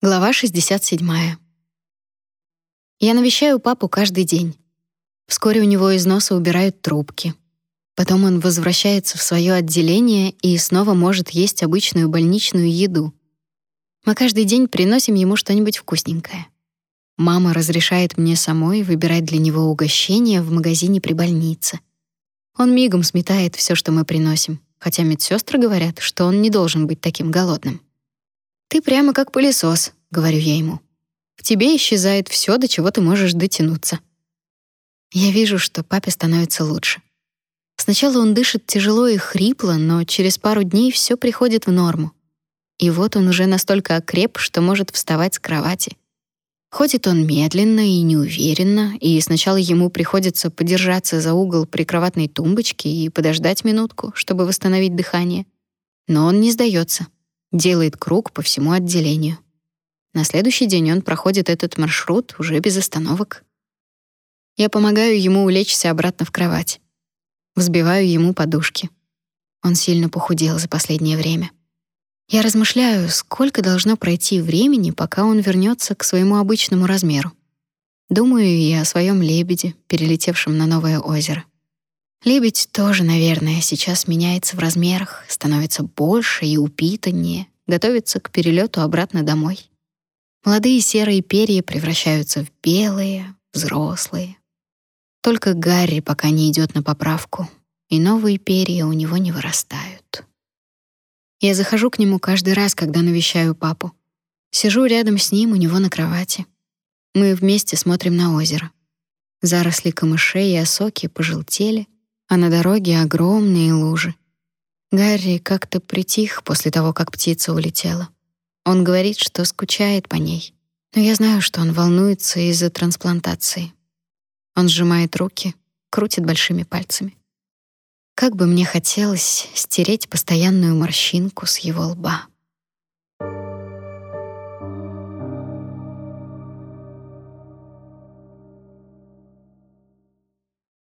Глава 67. Я навещаю папу каждый день. Вскоре у него из носа убирают трубки. Потом он возвращается в свое отделение и снова может есть обычную больничную еду. Мы каждый день приносим ему что-нибудь вкусненькое. Мама разрешает мне самой выбирать для него угощения в магазине при больнице. Он мигом сметает все, что мы приносим, хотя медсестры говорят, что он не должен быть таким голодным. «Ты прямо как пылесос», — говорю я ему. «В тебе исчезает все, до чего ты можешь дотянуться». Я вижу, что папе становится лучше. Сначала он дышит тяжело и хрипло, но через пару дней все приходит в норму. И вот он уже настолько окреп, что может вставать с кровати. Ходит он медленно и неуверенно, и сначала ему приходится подержаться за угол прикроватной тумбочки и подождать минутку, чтобы восстановить дыхание. Но он не сдается делает круг по всему отделению. На следующий день он проходит этот маршрут уже без остановок. Я помогаю ему улечься обратно в кровать. Взбиваю ему подушки. Он сильно похудел за последнее время. Я размышляю, сколько должно пройти времени, пока он вернется к своему обычному размеру. Думаю и о своем лебеде, перелетевшем на новое озеро. Лебедь тоже, наверное, сейчас меняется в размерах, становится больше и упитаннее, готовится к перелету обратно домой. Молодые серые перья превращаются в белые, взрослые. Только Гарри пока не идет на поправку, и новые перья у него не вырастают. Я захожу к нему каждый раз, когда навещаю папу. Сижу рядом с ним у него на кровати. Мы вместе смотрим на озеро. Заросли камышей и осоки пожелтели, а на дороге огромные лужи. Гарри как-то притих после того, как птица улетела. Он говорит, что скучает по ней. Но я знаю, что он волнуется из-за трансплантации. Он сжимает руки, крутит большими пальцами. Как бы мне хотелось стереть постоянную морщинку с его лба.